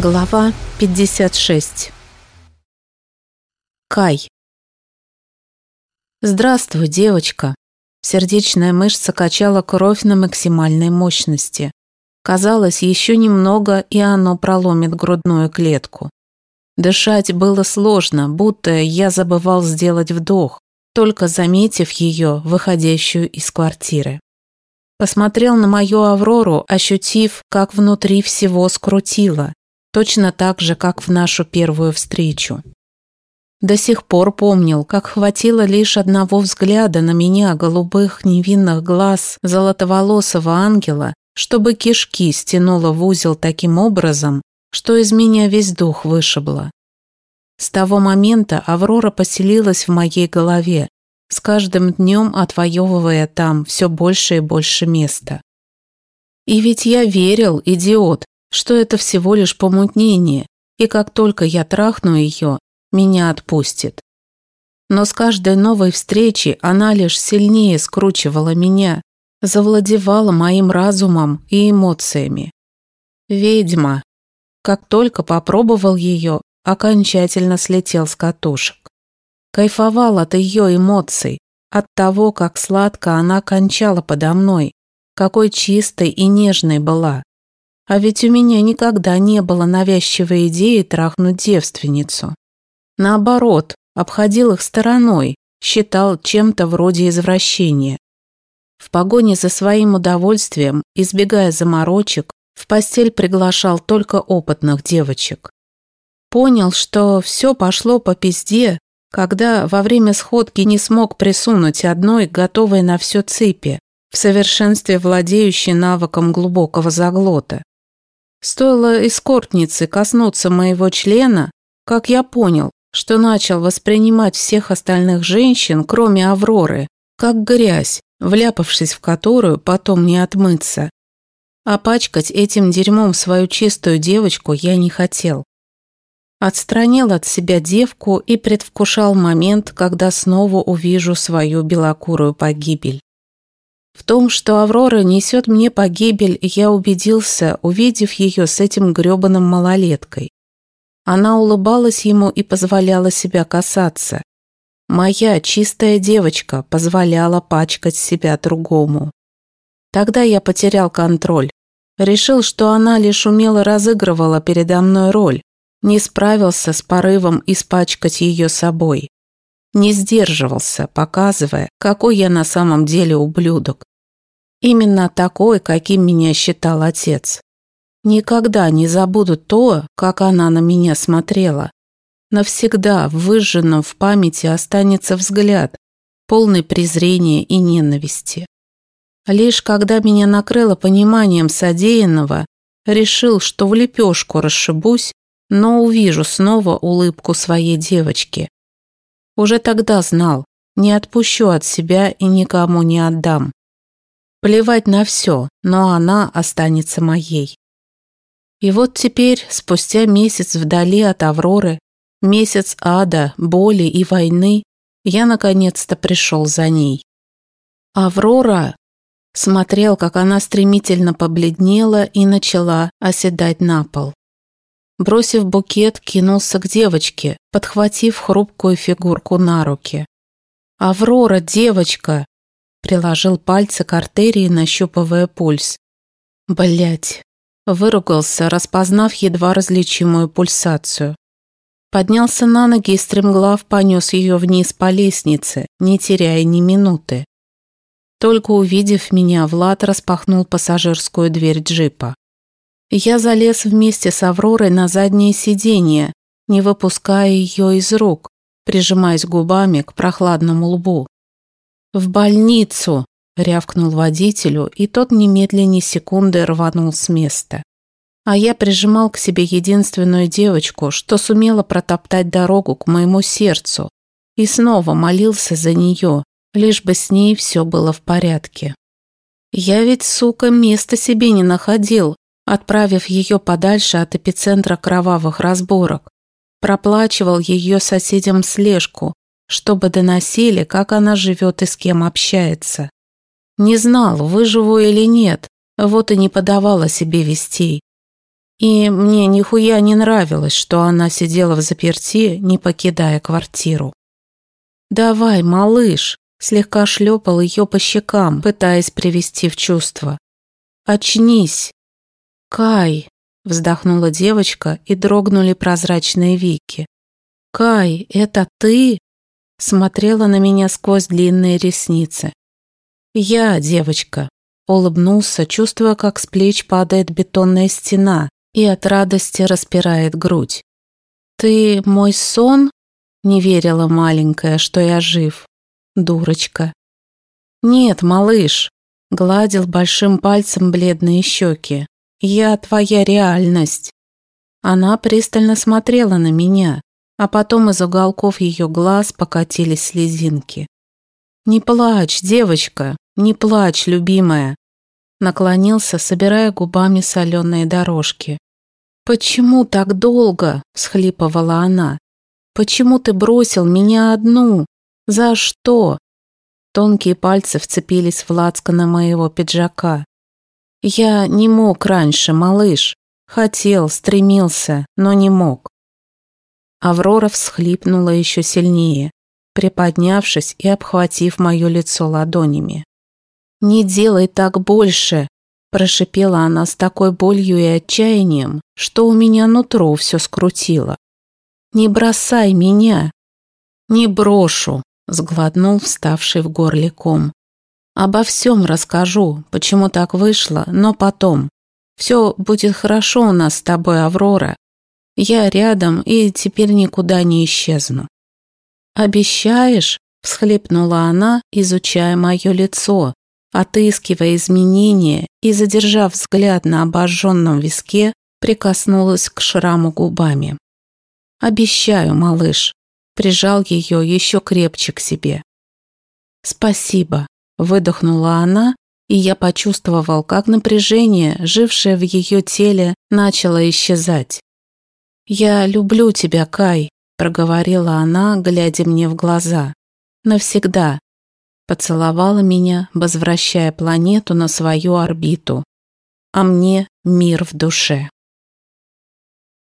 Глава 56 Кай «Здравствуй, девочка!» Сердечная мышца качала кровь на максимальной мощности. Казалось, еще немного, и оно проломит грудную клетку. Дышать было сложно, будто я забывал сделать вдох, только заметив ее, выходящую из квартиры. Посмотрел на мою Аврору, ощутив, как внутри всего скрутило, точно так же, как в нашу первую встречу. До сих пор помнил, как хватило лишь одного взгляда на меня голубых невинных глаз золотоволосого ангела, чтобы кишки стянуло в узел таким образом, что из меня весь дух вышибло. С того момента Аврора поселилась в моей голове, с каждым днем отвоевывая там все больше и больше места. И ведь я верил, идиот, что это всего лишь помутнение, и как только я трахну ее, меня отпустит. Но с каждой новой встречи она лишь сильнее скручивала меня, завладевала моим разумом и эмоциями. Ведьма. Как только попробовал ее, окончательно слетел с катушек. Кайфовал от ее эмоций, от того, как сладко она кончала подо мной, какой чистой и нежной была. А ведь у меня никогда не было навязчивой идеи трахнуть девственницу. Наоборот, обходил их стороной, считал чем-то вроде извращения. В погоне за своим удовольствием, избегая заморочек, в постель приглашал только опытных девочек. Понял, что все пошло по пизде, когда во время сходки не смог присунуть одной, готовой на все цепи, в совершенстве владеющей навыком глубокого заглота. Стоило эскортнице коснуться моего члена, как я понял, что начал воспринимать всех остальных женщин, кроме Авроры, как грязь, вляпавшись в которую потом не отмыться. А пачкать этим дерьмом свою чистую девочку я не хотел. Отстранил от себя девку и предвкушал момент, когда снова увижу свою белокурую погибель. В том, что Аврора несет мне погибель, я убедился, увидев ее с этим грёбаным малолеткой. Она улыбалась ему и позволяла себя касаться. Моя чистая девочка позволяла пачкать себя другому. Тогда я потерял контроль. Решил, что она лишь умело разыгрывала передо мной роль, не справился с порывом испачкать ее собой. Не сдерживался, показывая, какой я на самом деле ублюдок. Именно такой, каким меня считал отец. Никогда не забуду то, как она на меня смотрела. Навсегда выжженным в памяти останется взгляд, полный презрения и ненависти. Лишь когда меня накрыло пониманием содеянного, решил, что в лепешку расшибусь, но увижу снова улыбку своей девочки. Уже тогда знал, не отпущу от себя и никому не отдам. Плевать на все, но она останется моей. И вот теперь, спустя месяц вдали от Авроры, месяц ада, боли и войны, я наконец-то пришел за ней. Аврора смотрел, как она стремительно побледнела и начала оседать на пол. Бросив букет, кинулся к девочке, подхватив хрупкую фигурку на руки. «Аврора, девочка!» Приложил пальцы к артерии, нащупывая пульс. Блять. Выругался, распознав едва различимую пульсацию. Поднялся на ноги и стремглав понес ее вниз по лестнице, не теряя ни минуты. Только увидев меня, Влад распахнул пассажирскую дверь джипа. Я залез вместе с Авророй на заднее сиденье, не выпуская ее из рук, прижимаясь губами к прохладному лбу. «В больницу!» – рявкнул водителю, и тот немедленно секунды рванул с места. А я прижимал к себе единственную девочку, что сумела протоптать дорогу к моему сердцу, и снова молился за нее, лишь бы с ней все было в порядке. Я ведь, сука, места себе не находил, отправив ее подальше от эпицентра кровавых разборок. Проплачивал ее соседям слежку, чтобы доносили, как она живет и с кем общается. Не знал, выживу или нет, вот и не подавала себе вестей. И мне нихуя не нравилось, что она сидела в заперти, не покидая квартиру. «Давай, малыш!» – слегка шлепал ее по щекам, пытаясь привести в чувство. «Очнись!» «Кай!» – вздохнула девочка, и дрогнули прозрачные веки. «Кай, это ты?» – смотрела на меня сквозь длинные ресницы. «Я, девочка!» – улыбнулся, чувствуя, как с плеч падает бетонная стена, и от радости распирает грудь. «Ты мой сон?» – не верила маленькая, что я жив. Дурочка. «Нет, малыш», – гладил большим пальцем бледные щеки. «Я твоя реальность». Она пристально смотрела на меня, а потом из уголков ее глаз покатились слезинки. «Не плачь, девочка, не плачь, любимая», наклонился, собирая губами соленые дорожки. «Почему так долго?» – всхлипывала она. «Почему ты бросил меня одну? За что?» Тонкие пальцы вцепились в лацкана моего пиджака. «Я не мог раньше, малыш. Хотел, стремился, но не мог». Аврора всхлипнула еще сильнее, приподнявшись и обхватив мое лицо ладонями. «Не делай так больше!» Прошипела она с такой болью и отчаянием, что у меня нутро все скрутило. «Не бросай меня!» «Не брошу!» – сглотнул вставший в горле ком. «Обо всем расскажу, почему так вышло, но потом. Все будет хорошо у нас с тобой, Аврора. Я рядом и теперь никуда не исчезну». «Обещаешь?» – всхлипнула она, изучая мое лицо, Отыскивая изменения и задержав взгляд на обожженном виске, прикоснулась к шраму губами. «Обещаю, малыш», прижал ее еще крепче к себе. «Спасибо», – выдохнула она, и я почувствовал, как напряжение, жившее в ее теле, начало исчезать. «Я люблю тебя, Кай», – проговорила она, глядя мне в глаза. «Навсегда, поцеловала меня, возвращая планету на свою орбиту, а мне мир в душе.